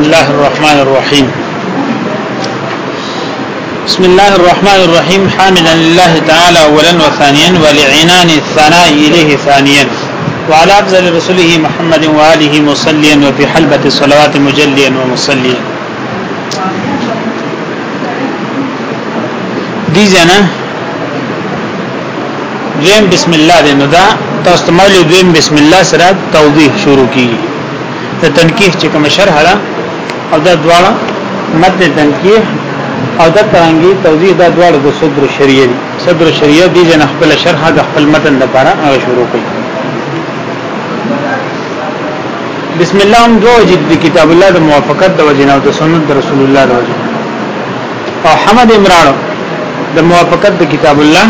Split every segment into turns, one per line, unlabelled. بسم الله الرحمن الرحيم بسم الله الرحمن الرحيم حاملا لله تعالى اولا وثانيا ولعنان الثناء اليه ثانيا وعلى افضل رسوله محمد واله مصليا وفي حلبة الصلوات مجليا ومصليا دي جنا دویم بسم الله دې نو دا تاسو مولوی دویم بسم الله سره توضیح شروع کیږي ته تنکیح چې کوم شرح را او دا دواړه مد تنکیح او دا ترانګي توضیح دا دواړه د صدر شریعه دي صدر شریعه دي چې خپل شرح د خپل متن لپاره هغه شروع کړي بسم الله ام دو جد کتاب الله د موافقت د وجنه او د سنت د رسول الله د وجنه او حمد عمران د موافقت د کتاب الله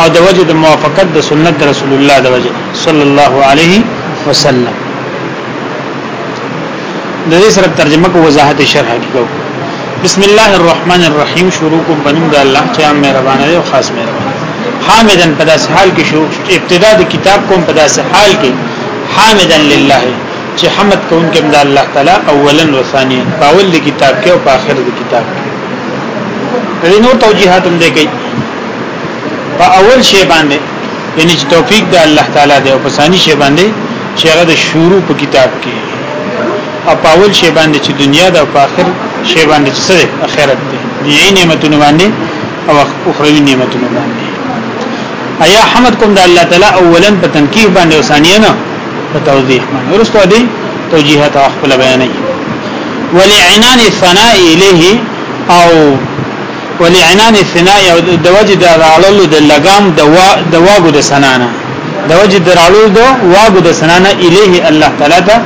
او د وجه د موافقت د سنت د رسول الله د وجه صلی الله علیه وسلم د دې سره ترجمه کو وضاحت شرح کو بسم الله الرحمن الرحیم شروع کوم بنوم د الله چې عام مهربان دی او خاص مهربان حامدن په داس حال کې شو ابتدا د کتاب کوم په داس حال کې حامدن لله چې حمد کوونکې د الله تعالی اولا و ثانیا په اول د کتاب کې او په آخر د کتاب کې دې نور توجیهات هم دی کوي په اول شی باندې یعنی چې توفیق د الله تعالی دی او په ثاني شی باندې چې هغه د شروع په کتاب کې او پاول شی باندې چې دنیا د او آخر شی باندې چې سره اخرت دی دی نعمتونه باندې او اخروی نعمتونه باندې ایا حمد کوم د الله تعالی اولا په تنکیه باندې او ثانیا نه په توضیح باندې ورسته دی توجیهات خپل بیانې ولعنان الثناء الیه او ولعنان الثناء او د وجد رالو د لګام د وا د واګو د سنانه د وجد رالو د واګو د سنانه الیه الله تعالی ته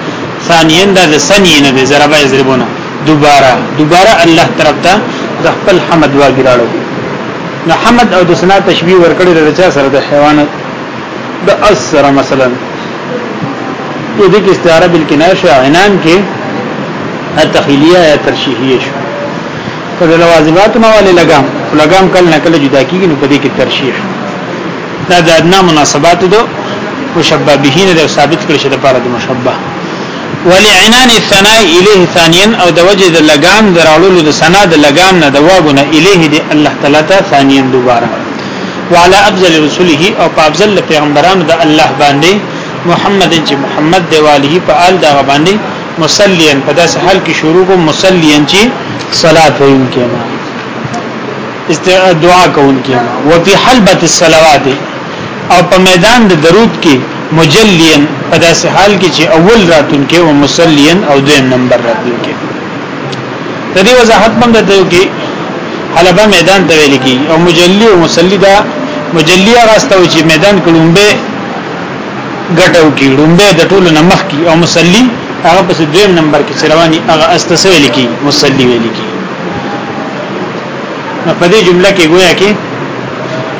ثانین دا سنین دا ضربه یضربونه دوباره دوباره الله طرف ته د خپل حمد واګراړو نو حمد او د سنا تشبیه ورکړی د چا سره د حیوانات د اسره مثلا په دې کې استعاره بالکنایه شو عنان کې التخیلیه یا ترشیحیه شو کله لوازمات ما ولې لګام لګام کله نه کله جدا کیږي نو په دې کې ترشیح دا د ادنا مناسبات دو مشبه بهین د ثابت کړی شه د پاره د مشبه ولعنان الثناء الیه ثانیا او د وجه د لګام درالولو د ثنا د لګام نه د واګونه الیه د الله تعالی ته ثانیا دوباره وعلى افضل رسوله او په افضل پیغمبرانو د الله باندې محمد چې محمد دی والیه په آل دا باندې مصلیا په داس حال کې شروع کو مصلیا چې صلات وین کېما استعاء دعا کوونکی وفي حلبه الصلوات او په میدان د درود کې مجلین په داسې حال کې چې اول راتون کې او مسلین او دویم نمبر راتون کې د دې وضاحت مونږ ته کې حلبه میدان ته ویل کی او مجلی او مسلی دا مجلی راستو چې میدان کلمبه غټو کې لومبه د ټولو نمخ کې او مسلی هغه پس دویم نمبر کې چرواني هغه استسوي لیکي مسلی ویل کی په دې جمله کې گویا کې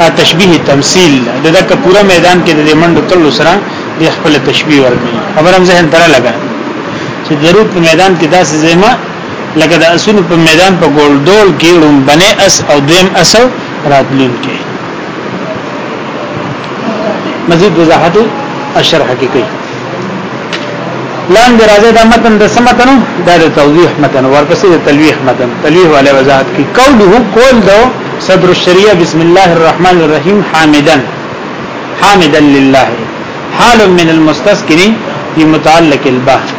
تشبیه تمثيل دغه پورا میدان کې د منډو تل سره د خپل تشبیه ورکړي خبر هم ذهن تر لګا چې ضرور په میدان کې داسې زما لکه د اسونو په میدان په ګول ډول کې لوم بنه اس او دیم اس راتلون کې مزید وضاحت اشرح کې کوي لاندې راځي د متن د سمتنو د توضیح متن ورپسې د تلویح متن تلویح والے وضاحت کې قوله قول دو صدر الشریعه بسم الله الرحمن الرحیم حامدا حامدا لله حال من المستذكر في متعلق البحر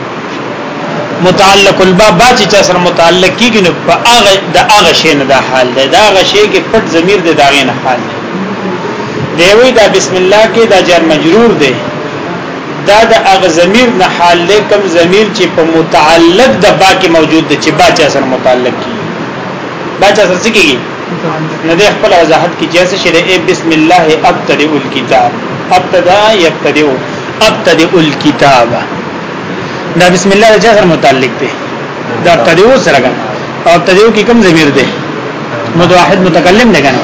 متعلق الباب با چې سره متعلق کیږي نو په هغه د هغه شی نه د حال دی دا هغه شی کې پټ ضمیر دی دا غي نه حال دی دیوی دا بسم الله کې دا جر مجرور دی دا د هغه ضمیر نه حال دی کوم ضمیر چې په متعلق د با کې موجود دی چې با چې سره متعلق کیږي با چې سره کیږي ندی خپل وضاحت کی جیسے شریع بسم الله ابتدئ الكتاب ابتدا یبتدئ ابتدئ الكتاب دا بسم الله د جزر متعلق دی دا ابتدئ سره غن او ابتدئ کی کوم ضمیر دی متواحد متکلم نه غن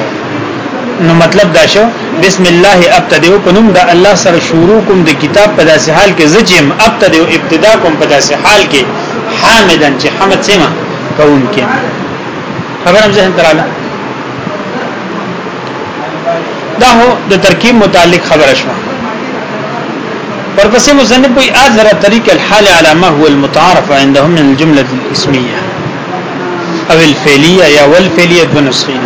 نو مطلب دا شو بسم الله ابتدئ پنوم دا الله سره شروع کوم د کتاب په داسې حال کې زجم ابتدئ ابتدا کوم په داسې حال کې حامدن چې حمد سیمه کوون کې خبرم ذهن تراله دا هو د ترکیب متعلق خبره شوه ورپسې مصنف وی اذر طریق الحال على ما هو المتعارف عندهم من الجمله الاسميه او الفعليه یا والفعليه بنسخين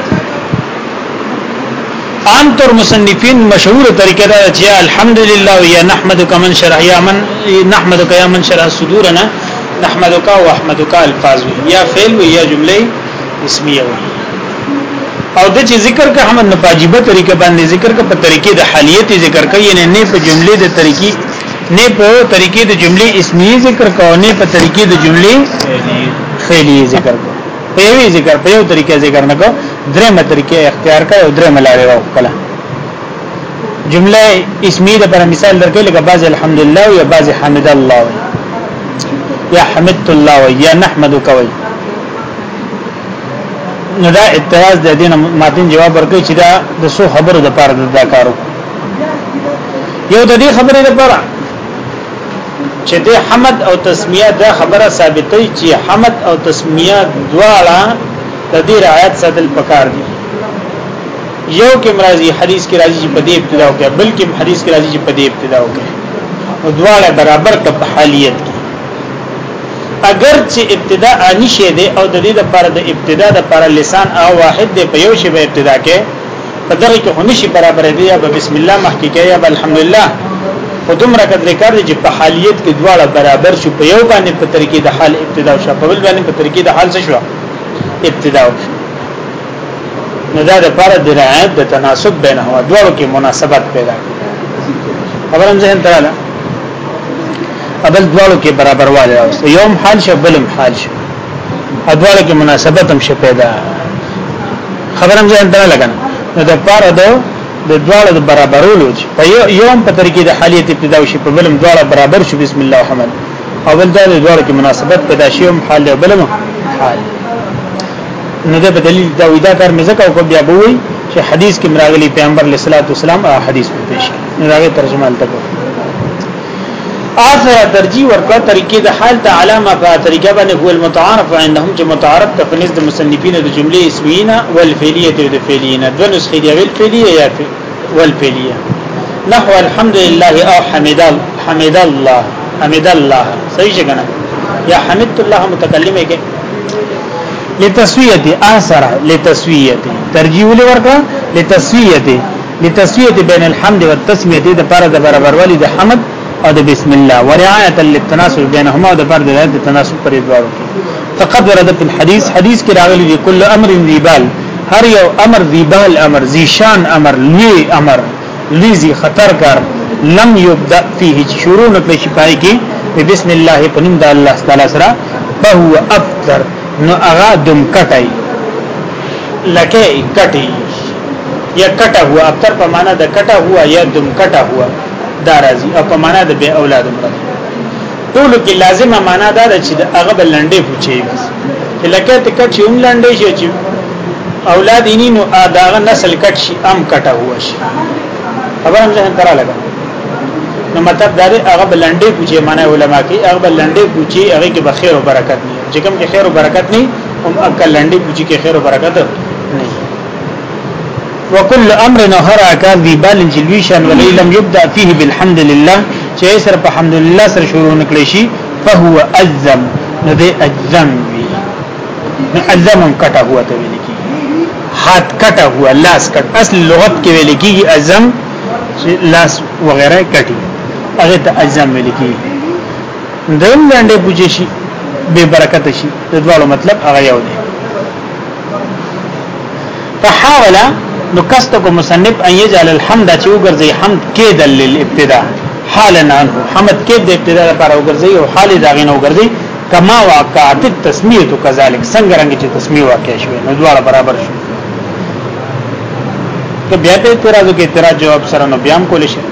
عام طور مصنفین مشهور طریقه دا چې الحمدلله یا نحمدک من شرح یا من نحمدک یا من شرح صدورنا نحمدک واحمدک الفاظ یا فعل یا جمله اسمیه وی او د چې ذکر که هم نه پاجيبه طریقه باندې ذکر که په طریقې د حالیت ذکر کوي یعنی نه په جملې د طریقې نه په طریقې د جملې اسمی ذکر کوي نه په طریقې د جملې فعلی ذکر کوي په یوه ذکر په یو طریقې ذکر نه کوي درېمه طریقې اختیار کوي او درېمه لارې وکړه جمله اسمی د پر مثال درکې لکه بعض الحمدلله یا بعض حمد الله یا حمدت الله یا نحمدک وی نو دا اعتراض د دینه ماتین جواب ورکړي چې دا د سو خبرو د پاره دا کارو یو د دې خبرې لپاره چې د حمد او تسمیه دا خبره ثابتې چې حمد او تسمیه دواړه د دې رعایت ساتل پکار دي یو کې مرضی حدیث کې راځي چې په دې ابتدا وکړي بلکې حدیث کې راځي چې په دې ابتدا وکړي دواړه برابر کپ حالیت کې اگر چې ابتدا انی شی دی او د دې لپاره د ابتدا د لپاره لسان او واحد دی په یو شی به ابتدا کې په دغه کې هم شي برابر دی یا بسم الله محققه یا الحمدلله په دومره قدر کار دی چې په حالیت کې دواړه برابر شو په یو باندې په طریقې د حال ابتدا شو په بل باندې په طریقې د حال څه شو ابتدا نو دا د لپاره د رعایت د تناسب بینه هوا دواړو کې مناسبت پیدا کړي خبرم ذهن ته راځي ابل دوالو کې برابر والي راوست یوم حال شه بلم حال شه ادوالو کې مناسبت هم شه پیدا خبرم ځان ته لګنه نو د پاره دو د دوالو برابرولو په یوم په طریقې د حالیت ابتدا شي په بلم دوالو برابر شي بسم الله الرحمن اول دا د دوالو کې مناسبت پیدا شي هم حال دی بلم حال نو د بدلیل دا ودا کار مزه کو کو بیا بوي چې حدیث کې مراغلي پیغمبر علیه الصلاۃ والسلام حدیث په پیش راغی ترجمه الته اثر درجی ورکو طریقې د حال د علامه په طریقه باندې هو المتعارف عندهم چې متعارف د فنز د مصنفین د جملې اسمینا والفعلیه د فعلینا د نسخې د الفعلیه یا والفعلیه نحو الحمد لله او حمد الله حمد الله حمد الله صحیح څنګه یا حمد الله متکلمه کې لتسویته اثر لتسویته ترجیح ورکړه لتسویته لتسویته بین الحمد والتسمیه د پر د برابروالی د حمد او د بسم الله ورعایت للتناسب بینهما او د فرد د تناسب پر دوارو فقط ورد په حدیث حدیث کې راغلی دی کل امر ذیبال هر یو امر ذیبال امر ذیشان امر لوی امر لیزی خطر کار لم یبدا فيه شروع نه په شپای کې بسم الله په نوم د الله تعالی سره په هو افطر نو هغه دم کټای لکه کټی یا کټا هوا افطر په معنا د کټا هوا یا دم کټا هوا دا راځي او په معنا د به اولاد مراد ټول کې لازمه معنا دا ده چې هغه بل لنډې پوچي چې لکه ته کچ یوم لنډې شي چې اولاد یې نو داغه نسل کټ شي ام کټه هوا شي خبر هم ځان کرا لګا نو مطلب دا دی هغه بل لنډې پوچي معنا علما کې هغه بل لنډې پوچي هغه کې به خیر او برکت نه چې کوم کې خیر او برکت نه هم اکل لنډې پوچي کې خیر او برکت نه وكل امر نهر اكان ذي بال جلويشن ولي لم يبدا فيه بالحمد لله چې سر په حمد لله سره شروع نکړي شي فهو اذم نو دې اذم وي نو اذم کټه هوا ته ویل کی حد کټه هوا لاس کټ اصل لغت کې ویل کیږي اذم لاس وغیرہ کټي هغه ته اذم ویل کیږي دیم باندې بوجي شي بے برکت شي د دوه مطلب هغه یو دی فحاول نو کست کو مصنف ان یجعل الحمد چې وګرځي حمد کې دل للابتداء حالنا حمد کې د ابتداء لپاره وګرځي او حال داغین وګرځي کما وقعت التسمیه کذالک څنګه رنګ چې تسمیه واقع شوه نو دواړه برابر شو که بیا ته اعتراض کې اعتراض جواب سره نو بیام کول شي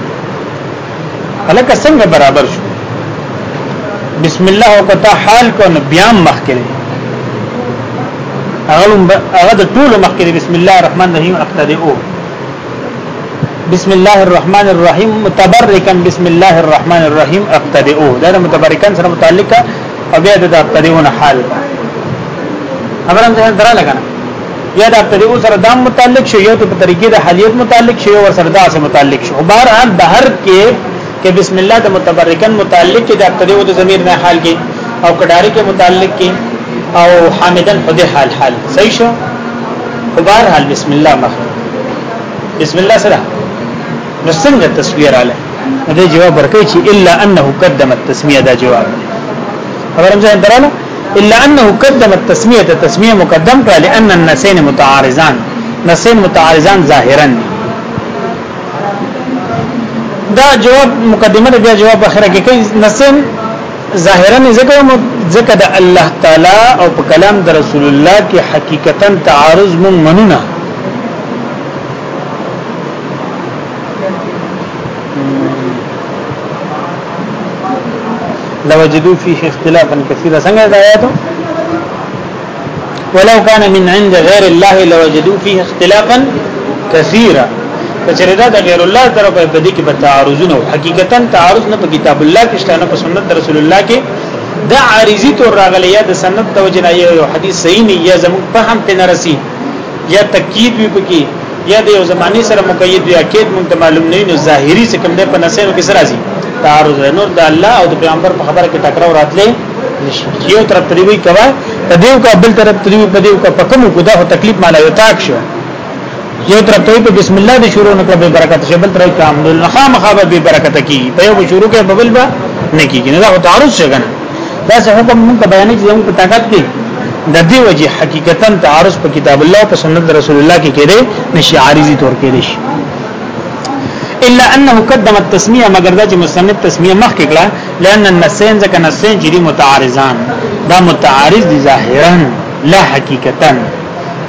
الکه څنګه برابر شو بسم الله وکتا حال کو نو بیام مخکله هغه د ټول مخکې بسم الله الرحمن الرحیم ابتدئو بسم الله الرحمن الرحیم متبرکاً بسم الله الرحمن الرحیم ابتدئو دا د متبرکاً سره متعلقه او بیا د ابتدئون حال خبر هم ځان درا لګنه یا د ابتدئو سره دام متعلق شو یو ته په طریقې د حالیت متعلق شو او سره دا سره متعلق شو بهر بهر کې کې بسم الله د متبرکاً متعلق کې د ابتدئو د ضمیر نه حال کې او کډاری کې متعلق کې او حامدن په دې حال حال صحیح شو په بهر حال بسم الله مخ بسم الله سره نو څنګه تصویر आले دا جواب ورکړي چې الا انه قدم التسميه دا جواب خبرم ځان دراله الا انه قدم التسميه تسميه مقدم کړه لان النسين متعارضان نسين متعارضان ظاهرا دا جواب مقدمه دا جواب اخره کې کوي نسين ظاهرا ذکر ځکه د الله تعالی او په کلام د رسول الله کې حقیقتا تعارض مون منونه لوجدوا فيه اختلافا كثيرا څنګه د آیاتو ولو كان من عند غير الله لوجدوا فيه اختلافا كثيرا کچریدا د غیر الله طرفه په دې کې به تعارضونه حقیقتا تعارض نه په کتاب الله کې شته نه په سنت رسول الله کې دا عارضی تور راغلی یا د سنت د وجنه یو حدیث صحیح نه یا زموږ په هم ته نرسي یا تکید وی پکې یا د یو زمانی سره مقید وی اکید مونږ معلوم نه نو ظاهری څه کوم ده په نسینو کې سره راځي تعارض نور د الله او د پیغمبر په خبره کې ټکراو راتلې یو طرف تریوی کوا پدیو کا بل طرف تریوی پدیو کا پکمو کدا هو تکلیف مالا یو تاک شو یو طرف ته په بسم الله دې شروع نکړه به برکت شي بل طرف ته الحمدلله خامخا به برکت کی په یو شروع کې ببل با نه کیږي نه دا تعارض شګنه دا څه حکم موږ بیانې چې موږ په طاقت کې د دې وجه حقیقتا تعارض په کتاب الله او په سنت رسول الله کې کېده نشي عارضی تور کېده شي الا انه قدم التسميه مگر دا چې مصنف تسميه مخ کې کړه لئن النسين ځکه نسين چې متعارضان دا متعارض دي ظاهرا لا حقیقتا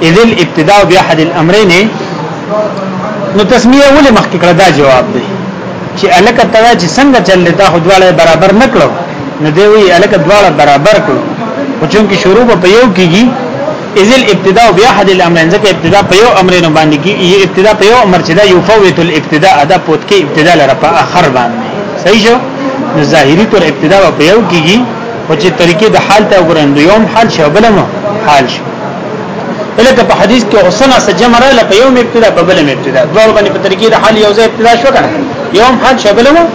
اذ الابتداء باحد الامرين نو تسمیه ولې مخکې کړه دا جواب دی چې الکه تدا چې څنګه چل دا خو دواله برابر نکړو نو دی وی الک دواړه برابر کړو او چون کې شروع په یو کیږي اذل ابتداء بیا حد الامرین ځکه ابتداء په یو امر نه باندې کیږي ابتداء په یو امر چې دا یفوت الابتداء ادا پوت کې ابتداء لره په اخر باندې صحیح شو نو ظاهری تور ابتداء په یو کیږي او چې طریقې د حال ته وګورم یوم حال شو بلمو حال شو لکه په حدیث کې اوسنا سجمره لکه یوم ابتدا په بل ابتدا دوه باندې په طریقې د حال یو ځای ابتدا شو کنه یوم حال شبلمو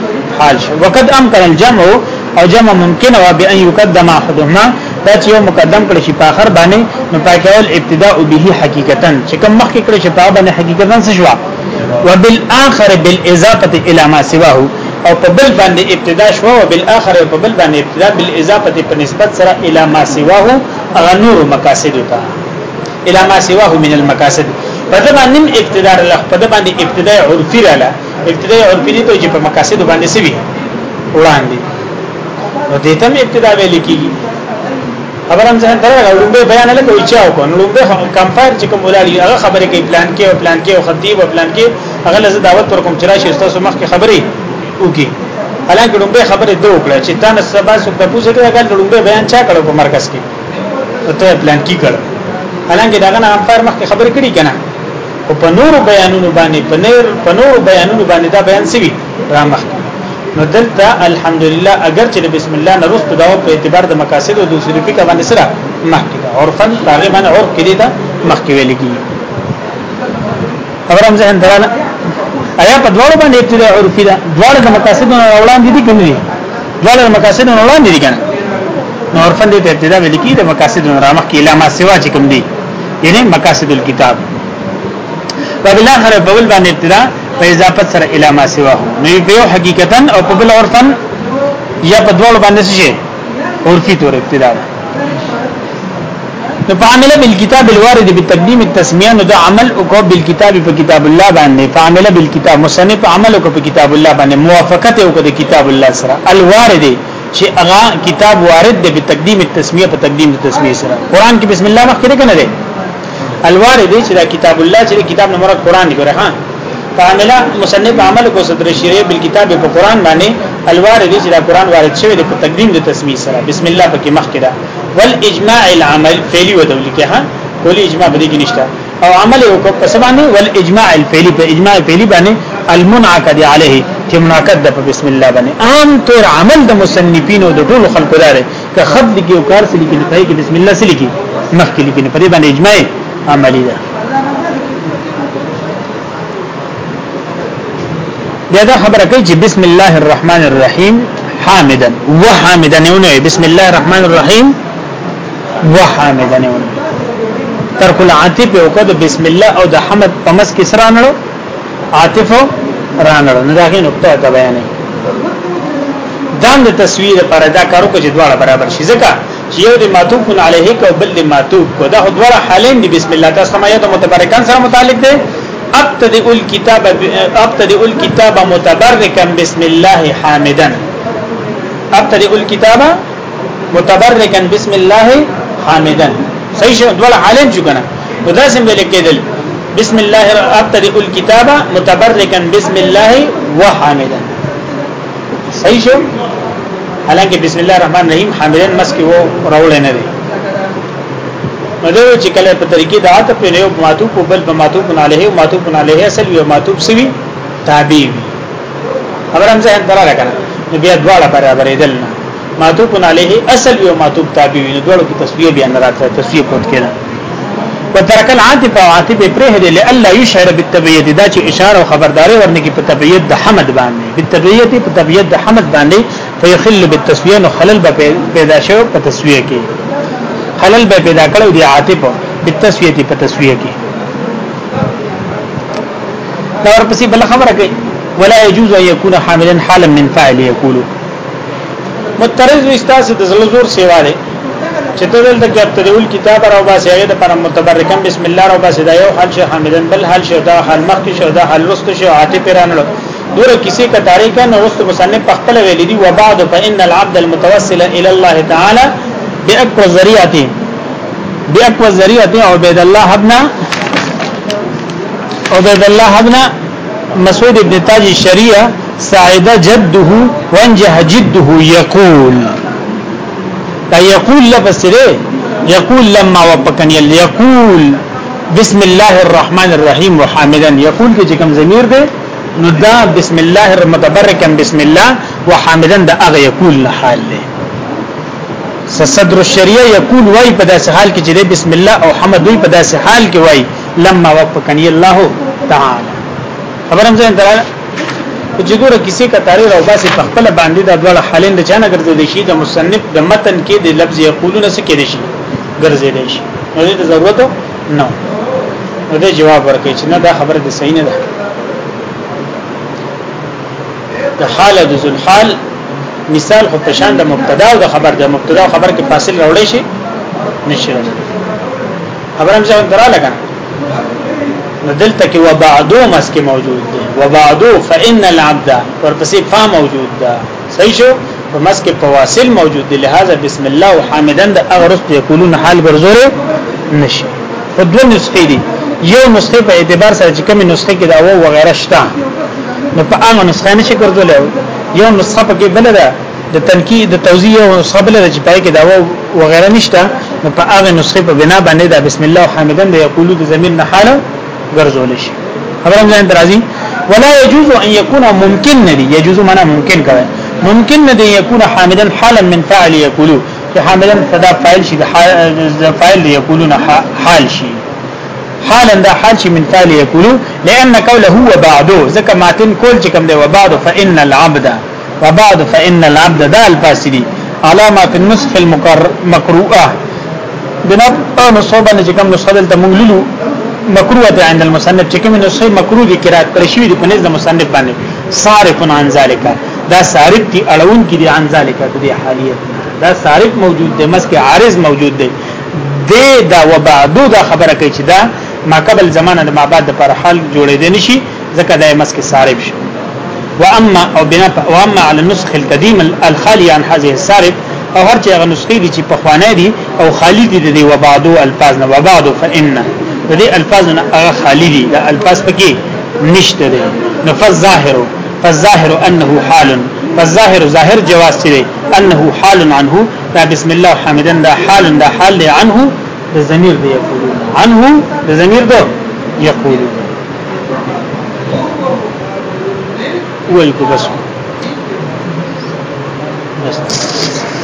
حال شو وقد امکن الجمع او جمع ممکن او بان يقدم احدهما دا چې یو مقدم کړي شي په اخر باندې نو پاکول ابتداء به حقیقتا چې کوم مخکې کړي شي په باندې حقیقتا څه شو وبالاخر بالاضافه الى ما سواه او په بل باندې ابتدا شو او بالاخر په بل باندې ابتدا بالاضافه په نسبت سره الى ما سواه اغه نور مقاصد ته الى ما سواه من المقاصد په دې باندې ابتدا لغ په دې باندې ابتدا عرفي رااله ابتدا عرفي دي ته چې په مقاصد باندې سوي وړاندې نو دې ته ابتدا ویل کیږي خبرم ځان درغه لومبه بیان له کوئی چاو کو لومبه کمپایر چې کوم ولالي هغه خبره کوي پلان کې او پلان کې او خطیب او پلان کې هغه لزه دعوت پر کوم چې راشي تاسو مخ کې خبري وکي حالانکه لومبه خبره دوه کړه چې تاسو سبا سو په پوسه کې هغه لومبه بیان چا کړو په مرکز کې ته پلان کې کړو حالانکه داغه نه امپایر مخ کې خبره کړي کنه او په نور بیانونو باندې په نور بیانونو باندې دا بیان سوي را مخ نو دلته الحمدلله اگر چې بسم الله نه رسو دا په اعتبار د مقاصد او د اصول فقہ باندې سره مخکې ده عرفن باغې باندې عرف کې ده مخکې ویل کیږي خبرم ځه اندرانه آیا په دواړو باندې ابتداء عرفي ده دواړو د مقاصد نه وړاندې دي کنه دواړو د مقاصد نه وړاندې دي کنه نو عرفن دې ابتداء ویل کیږي د مقاصد نه رامخ کې علامه سوا چې کوم دي یعنی مقاصد الكتاب وبالاخره په بل باندې ابتداء په اضافت سره اله ما سوا نو یو حقیقتا او په بل عرفن یا په دوړو باندې شي عرفي تور ابتدا نو فعمل بالکتاب الوارد بتقدیم التسمیه نو دا عمل او کو بالکتاب په کتاب الله باندې فعمل بالکتاب مصنف عمل کو په کتاب الله باندې موافقت او کو د کتاب الله سره الوارد چې هغه کتاب وارد دی په تقدیم التسمیه په تقدیم التسمیه سره قران کې بسم الله مخکې نه دی الوارد چې دا کتاب الله چې کتاب نه مراد قران دی ګره ها فعمل مصنف عمل کو صدر شریعه بالکتاب په قران باندې الوارد چې دا قران وارد شوی د تقدیم د تسمیه سره بسم الله پکې مخکړه والاجماع العمل فعلی و دولي کې ها کولی اجماع بری کې نشته او عمل یو کو پس باندې والاجماع الفعلی په اجماع فعلی باندې المنعقد علیه چې منعقد د بسم الله باندې عام طور عمل د مصنفین او د ټول خلکو دار که خط کې او کار سلی کې نپای کې بسم الله سلی کې مخکې لیکنه په دې باندې اجماع عملی ده بیا دا خبره کوي چې بسم الله الرحمن الرحیم حامدا وحامدا نه بسم الله الرحمن الرحیم وحامدا نه ترک العاطف او کده بسم الله او د حمد پمس کسرا نړو عاطف رانړو نه داغه نقطه ته بیانې دان د تصویر پر ادا کارو کو چې دواړه برابر شي ځکه چې یو د ماتوب علیه کو بل د ماتوب کو دا دواړه حالین د بسم الله تاسو ما یو د متبرکان سره متعلق دي ابتدئ الكتاب ابتدئ الكتاب متبركا بسم الله حامدا ابتدئ الكتاب متبركا بسم الله حامدا صحیح شو دول عالم شو کنه نو داسم به لیکل بسم الله ابتدئ الكتاب متبركا بسم الله وحامدا صحیح شو حالانکه بسم الله الرحمن الرحیم حامدا مسکی وو راول نه دی مدو چې کله په طریقې دا ته په یو ماتوب او بل په ماتوب علیه او ماتوب علیه اصل یو ماتوب سی تابع وي خبر هم ځان درا راکنه نو بیا دواړه برابرې دل ماتوب علیه اصل یو ماتوب تابع وي نو دواړو کې تسویه بیان راځي تسویه پوت کړه وترک العاطف او عاطف پرهد لالا يشعر بالتبعیت دا چې اشاره او خبرداري ورنه کې په طبيعت د حمد باندې بالتبعیت په طبيعت د حمد باندې فيخل بالتسویه نو خلل به پیدا شو په تسویه کې خلل به پیدا کړو دی عاطف په تسویه په تسویه کې دا ورپسې بل خبره کوي ولا يجوز ان يكون حاملا حالا من فاعل يقول مترز استاس د زلزور سیوا دی چې ته دلته کې ابتدول کتاب راو باسي هغه د پر متبرکم بسم الله راو باسي دا یو حال شي حامدن بل حال شي دا حال مخ کې شي دا حال وست شي عاطف رانلو دور کسی کا تاریخ نه وست مصنف خپل ویلي دی و بعد فان العبد المتوسل الى الله تعالی باقوى الذريعه باقوى الذريعه عبد الله ابن عبد الله ابن مسعود ابن تاج الشريعه سعد جده وانجح جده يقول دا يقول لفظ يقول لما وبكن يقول بسم الله الرحمن الرحيم وحامدا يقول کې کوم ضمیر دی نو دا بسم الله متبرکن بسم الله وحامدا دا هغه یقول حال دی صدر الشریعه یقول وای په داسې حال کې چې بسم الله او حمد وای په داسې حال کې وای لما وفقنی الله تعالی خبرم ځین تراله چې ګوره کسی کتاری راو باسي په خپل باندې د ډول حالین د چانه ګرځېدل شي د مصنف د متن کې د لفظ یقولون څه کې شي ګرځېدل شي نو دې ضرورت نه نو دې جواب ورکړي چې نه دا خبره د صحیح نه ده د حاله د ذل حال مثال خو پشان د مبتدا او د خبر د مبتدا او خبر کې فاصله راوړی شي نشي راوړی خبرم ځان درا لګا دلته کې وبعدو مس کې موجود دی وبعدو فإن العبد ورپسې فا موجود ده صحیح شو په مس کې فواصل موجود دي لہذا بسم الله وحمدن د اغرس یقولون حال برزوره نشي په دوه نسخې دي یو نسخه په اعتبار سره چې کومه نسخه کې دا و وغیرہ شته نو په هغه نسخه نشي ګرځولای یو نسخه پکې بل ده د تنقید د توزیع او نسخه بل ده چې پای کې داوا و غیره نشته نو په هغه نسخه په بنا باندې دا بسم الله حمدن دی یقولو د زمين نه حاله ګرځول شي خبره مې درازي ولا يجوز ان يكون ممكن ندي يجوز معنا ممکن کوي ممکن ندي يكون حامدا حالا من فعل يقولو چې حامدا صدا فاعل شي د فاعل يقولون حال شي حالا دا حال چې من تالي یقولو لئن قوله هو بعده ځکه ماتن کول چې کوم دی و بعد فإن العبد و بعد فإن العبد دا الفاسدي علامات النسخ المقروءه بنا په مصوبه نه چې کوم نسخه دلته موږ لولو مکروه ده عند المصنف چې کوم نسخه مکروه دي قرات کړی شوی دی په نزد مصنف باندې صارف عن ذلك دا صارف کی اړون کی دي عن ذلك د حالیت دا صارف موجود دی مسکه عارض موجود دی د دا و بعدو دا خبره کوي چې دا ما قبل زمانه د ما بعد د پر حال جوړېدل نشي ځکه د مس کې سارب شي واما او بنا واما على النسخ القديم الخالي عن هذه السارب او هر چې هغه نسخې دي چې په خوانه دي او خالی دي د وبعدو الفاظ نه وبعدو فإن د دې الفاظ نه هغه خالی دي د الفاظ پکې نشته دي نو فالظاهر فالظاهر انه حال فالظاهر ظاهر جواز دي انه حال عنه دا بسم الله حمدا دا حال دا حال عنه د ضمیر دی یقولون عنه د ضمیر دی یقولون وای کو بس بس